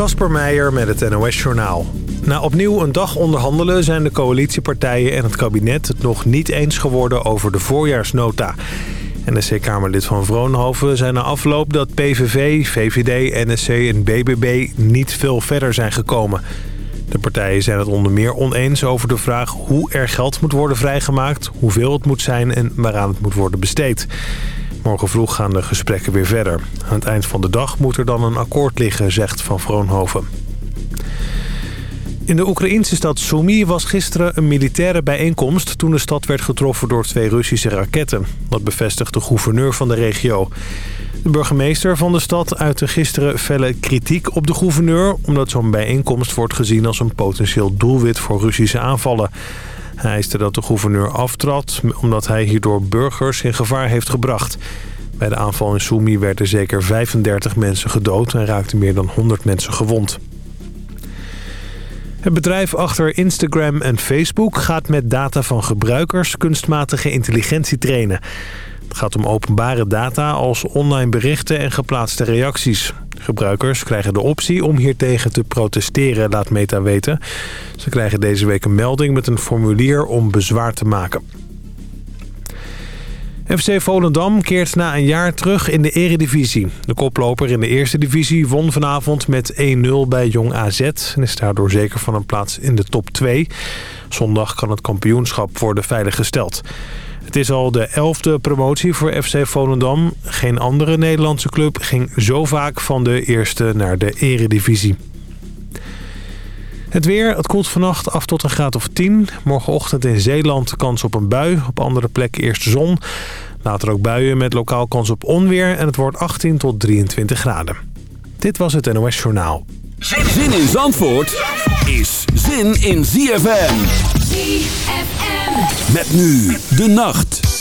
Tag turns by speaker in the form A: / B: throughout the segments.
A: Kasper Meijer met het NOS-journaal. Na opnieuw een dag onderhandelen zijn de coalitiepartijen en het kabinet het nog niet eens geworden over de voorjaarsnota. NSC-Kamerlid van Vroonhoven zei na afloop dat PVV, VVD, NSC en BBB niet veel verder zijn gekomen. De partijen zijn het onder meer oneens over de vraag hoe er geld moet worden vrijgemaakt, hoeveel het moet zijn en waaraan het moet worden besteed. Morgen vroeg gaan de gesprekken weer verder. Aan het eind van de dag moet er dan een akkoord liggen, zegt Van Vroonhoven. In de Oekraïnse stad Sumy was gisteren een militaire bijeenkomst... toen de stad werd getroffen door twee Russische raketten. Dat bevestigt de gouverneur van de regio. De burgemeester van de stad uitte gisteren felle kritiek op de gouverneur... omdat zo'n bijeenkomst wordt gezien als een potentieel doelwit voor Russische aanvallen. Hij eiste dat de gouverneur aftrad omdat hij hierdoor burgers in gevaar heeft gebracht. Bij de aanval in Sumy werden zeker 35 mensen gedood en raakten meer dan 100 mensen gewond. Het bedrijf achter Instagram en Facebook gaat met data van gebruikers kunstmatige intelligentie trainen. Het gaat om openbare data als online berichten en geplaatste reacties. Gebruikers krijgen de optie om hiertegen te protesteren, laat Meta weten. Ze krijgen deze week een melding met een formulier om bezwaar te maken. FC Volendam keert na een jaar terug in de eredivisie. De koploper in de eerste divisie won vanavond met 1-0 bij Jong AZ... en is daardoor zeker van een plaats in de top 2. Zondag kan het kampioenschap worden veiliggesteld. Het is al de elfde promotie voor FC Volendam. Geen andere Nederlandse club ging zo vaak van de eerste naar de eredivisie. Het weer, het koelt vannacht af tot een graad of 10. Morgenochtend in Zeeland kans op een bui. Op andere plekken eerst zon. Later ook buien met lokaal kans op onweer. En het wordt 18 tot 23 graden. Dit was het NOS Journaal.
B: Zin in Zandvoort is zin in ZFM.
C: ZFM.
B: Met nu de nacht.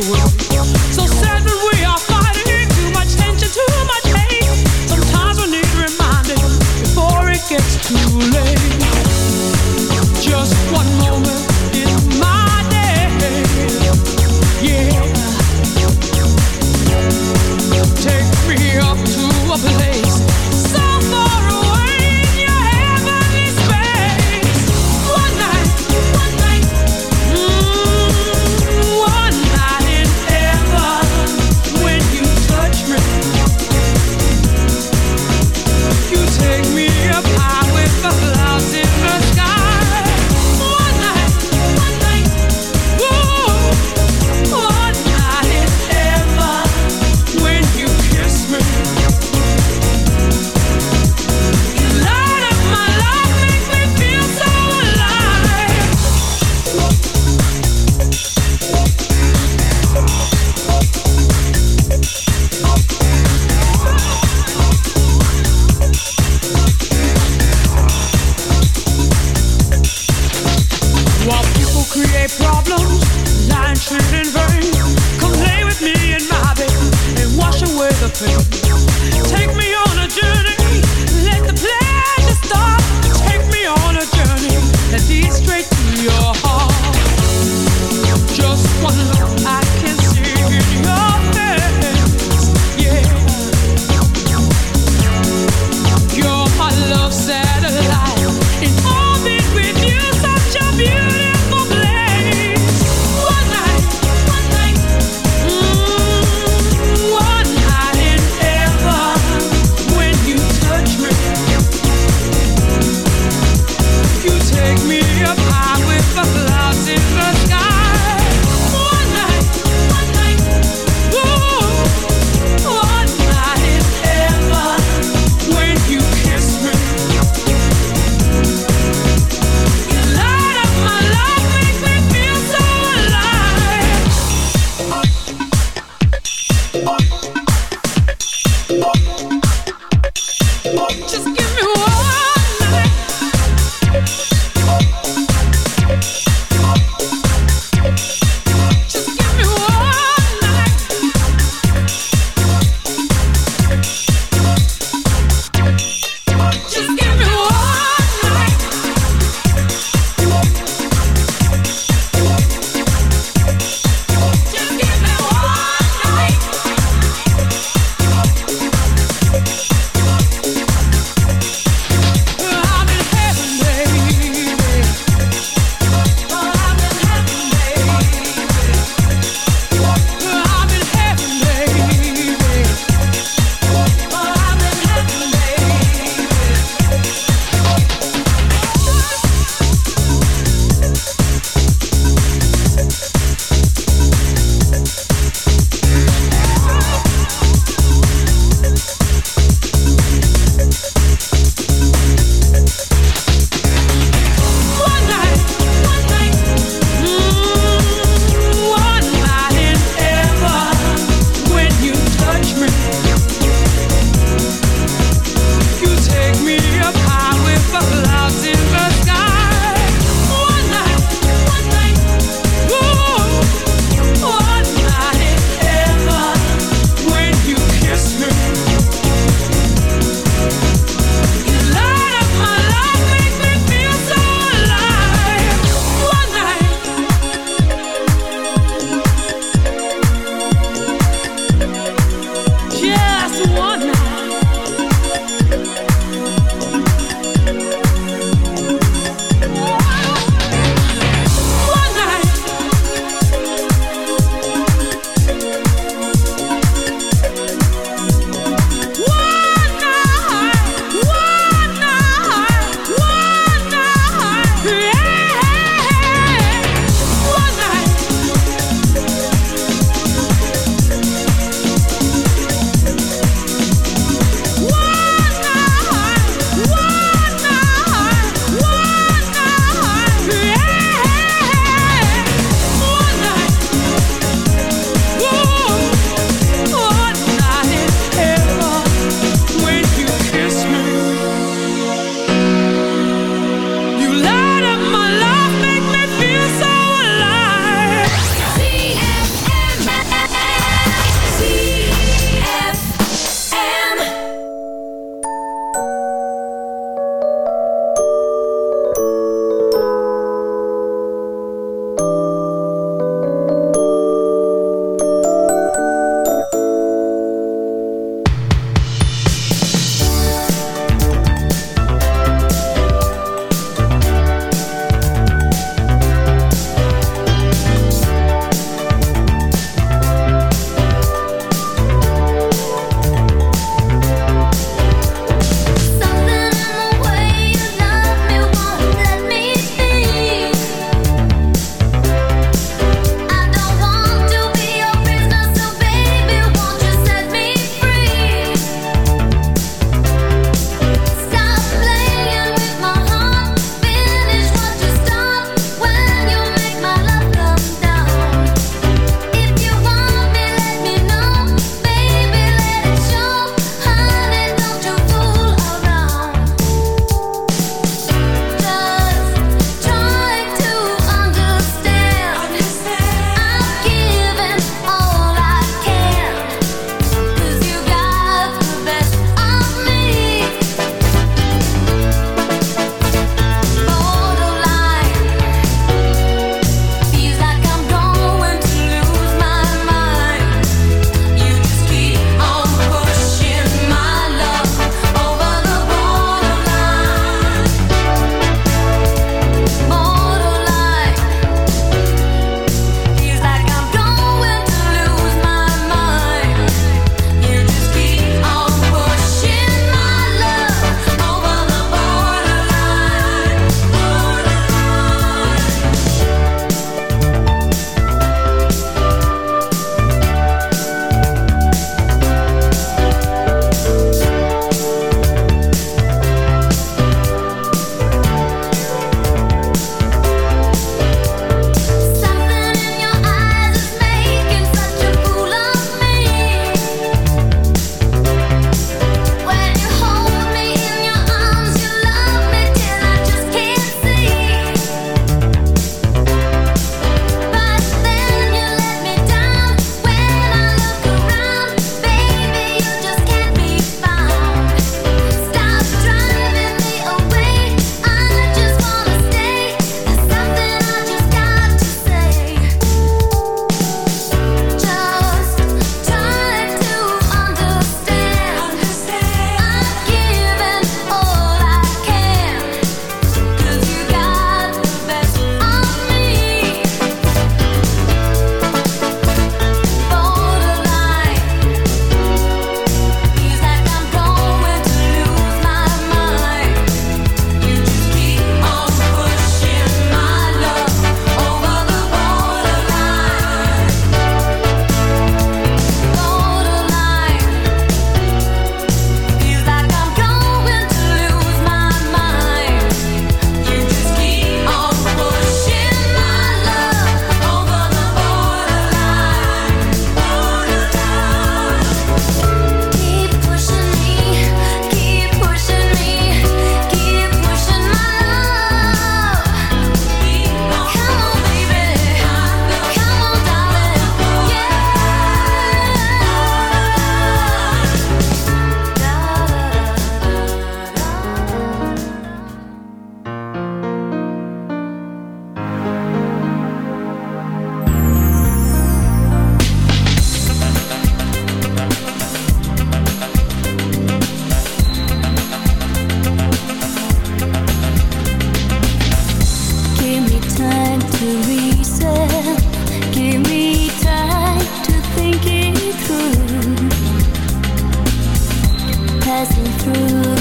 C: People one.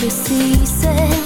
C: see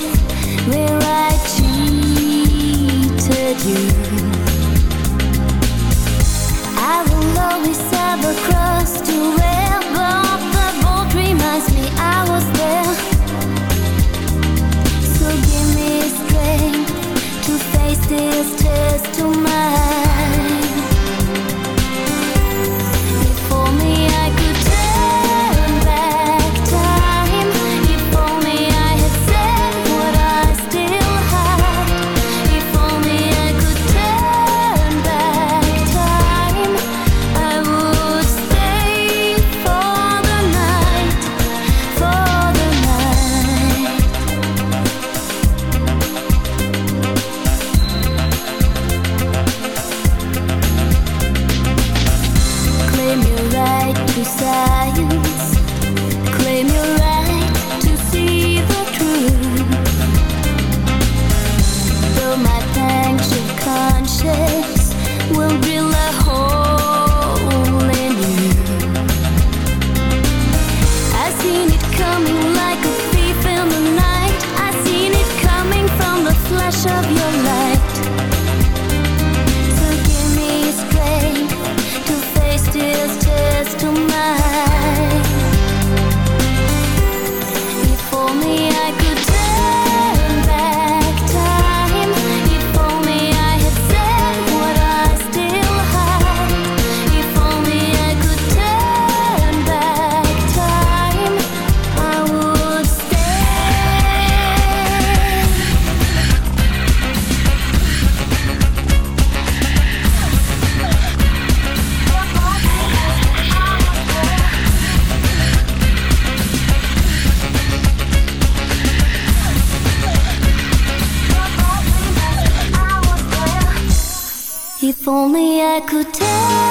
D: くて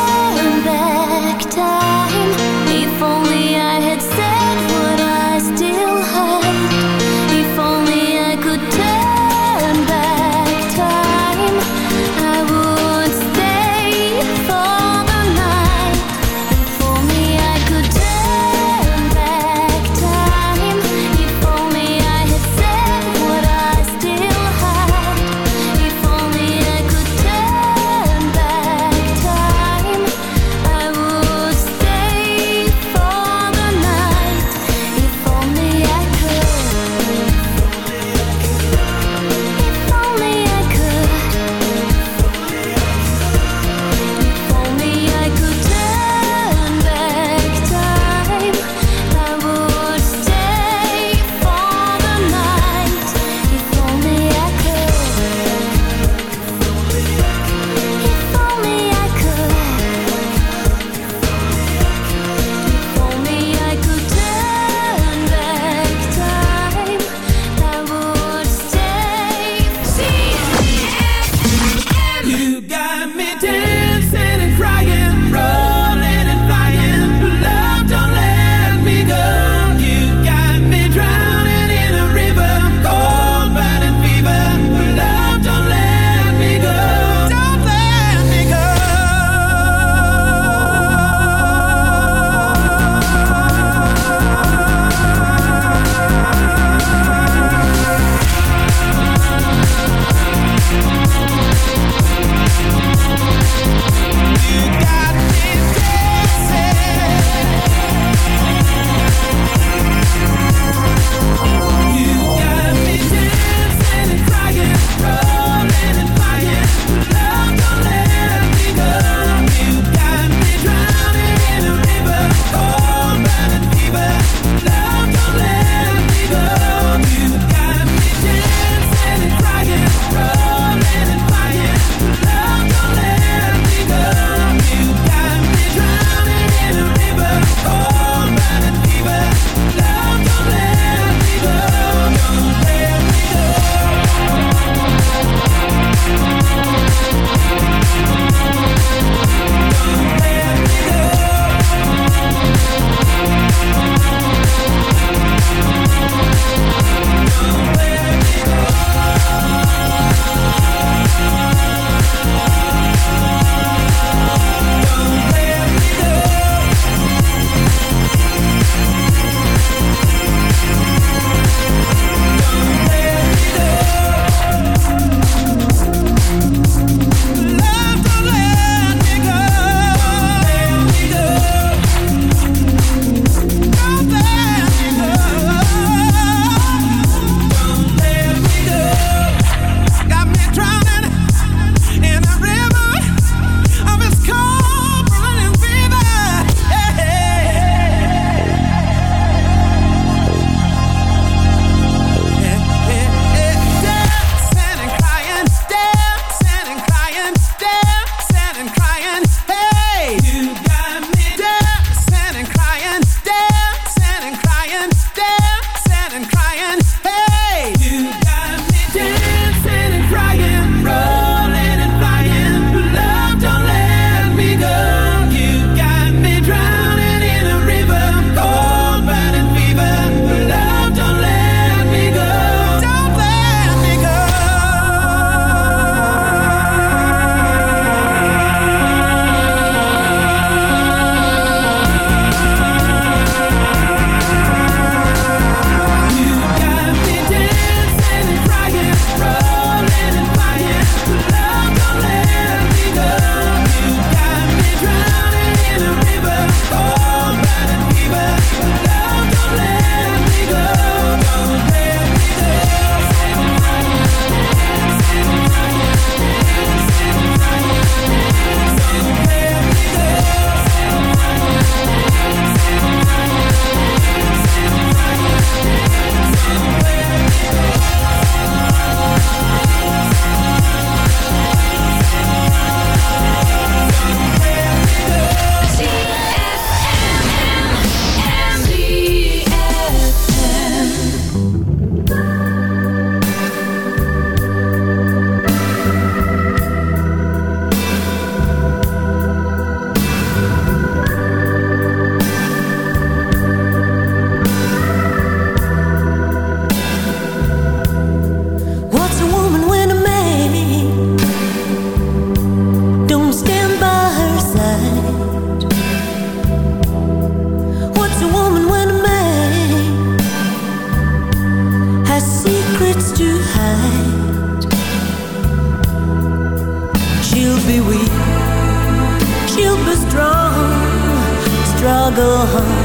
D: go home.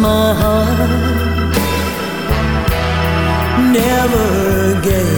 D: my heart. Never again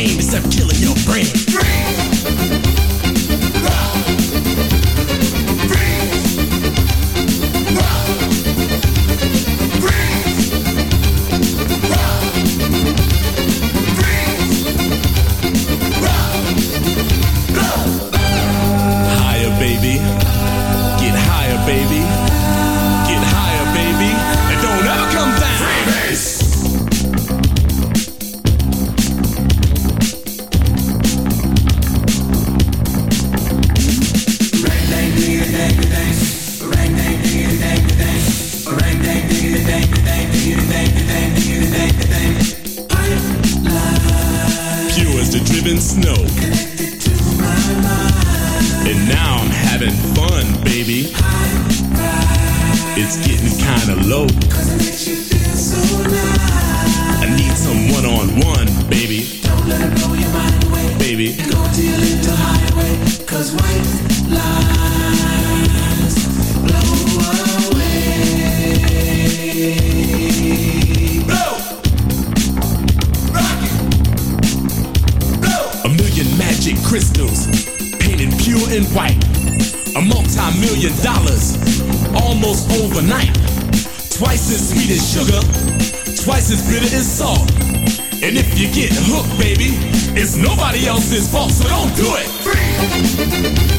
E: nobody else's fault, so don't do it.
F: Free.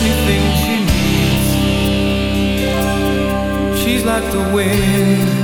F: anything she needs. She's like the wind.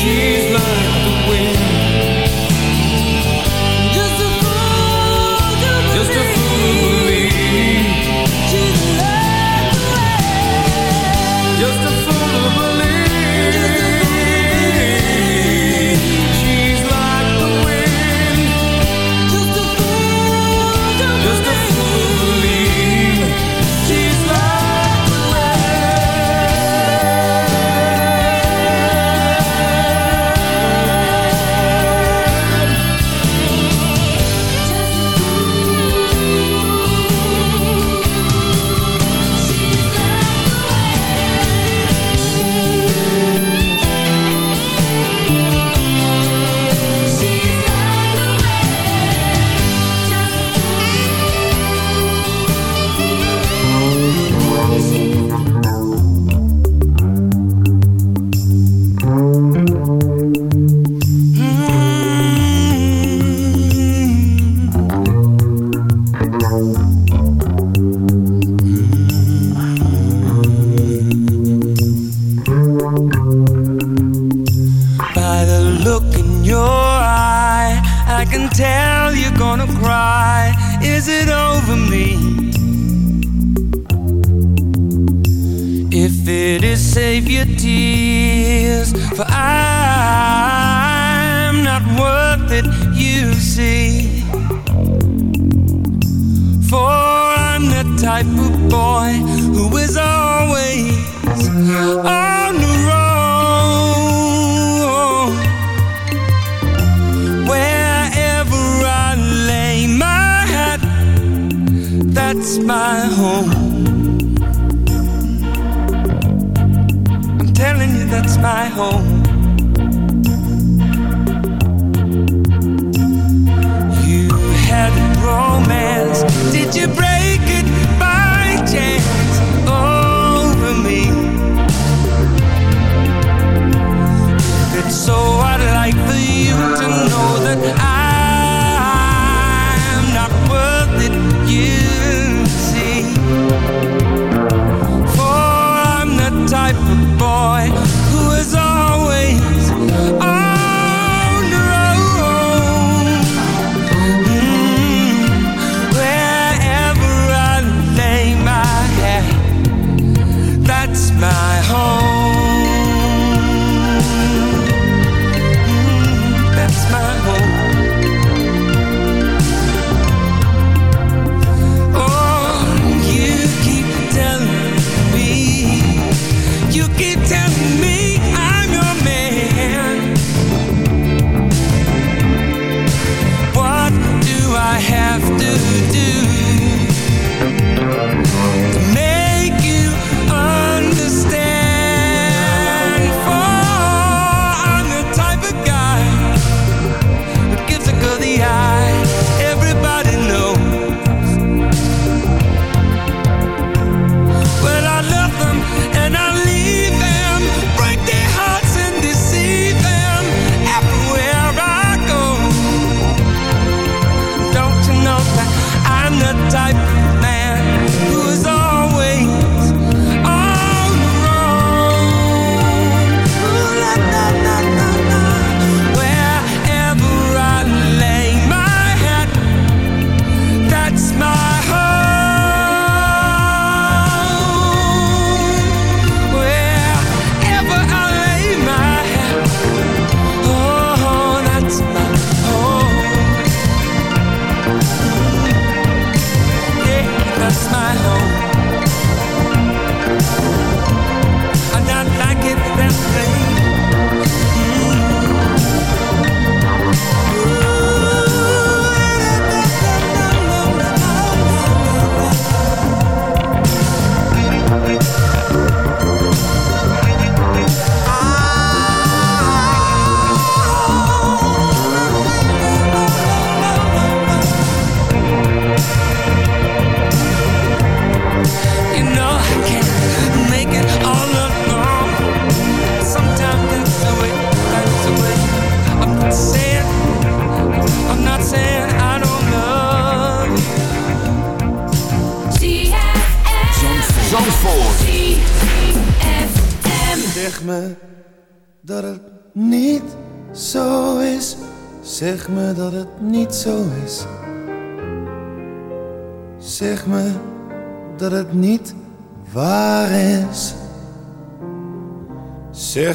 F: She's like the wind.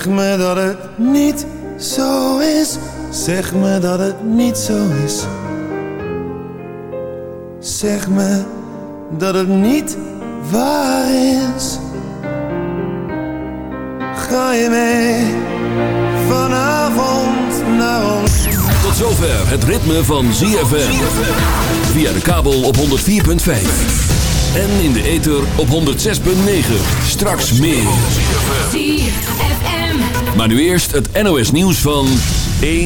G: Zeg me dat het niet zo is. Zeg me dat het niet zo is. Zeg me dat het niet waar is. Ga je mee vanavond naar ons?
B: Tot zover het ritme van ZFM. Via de kabel op 104.5. En in de ether op 106.9. Straks meer. Maar nu eerst het NOS nieuws van 1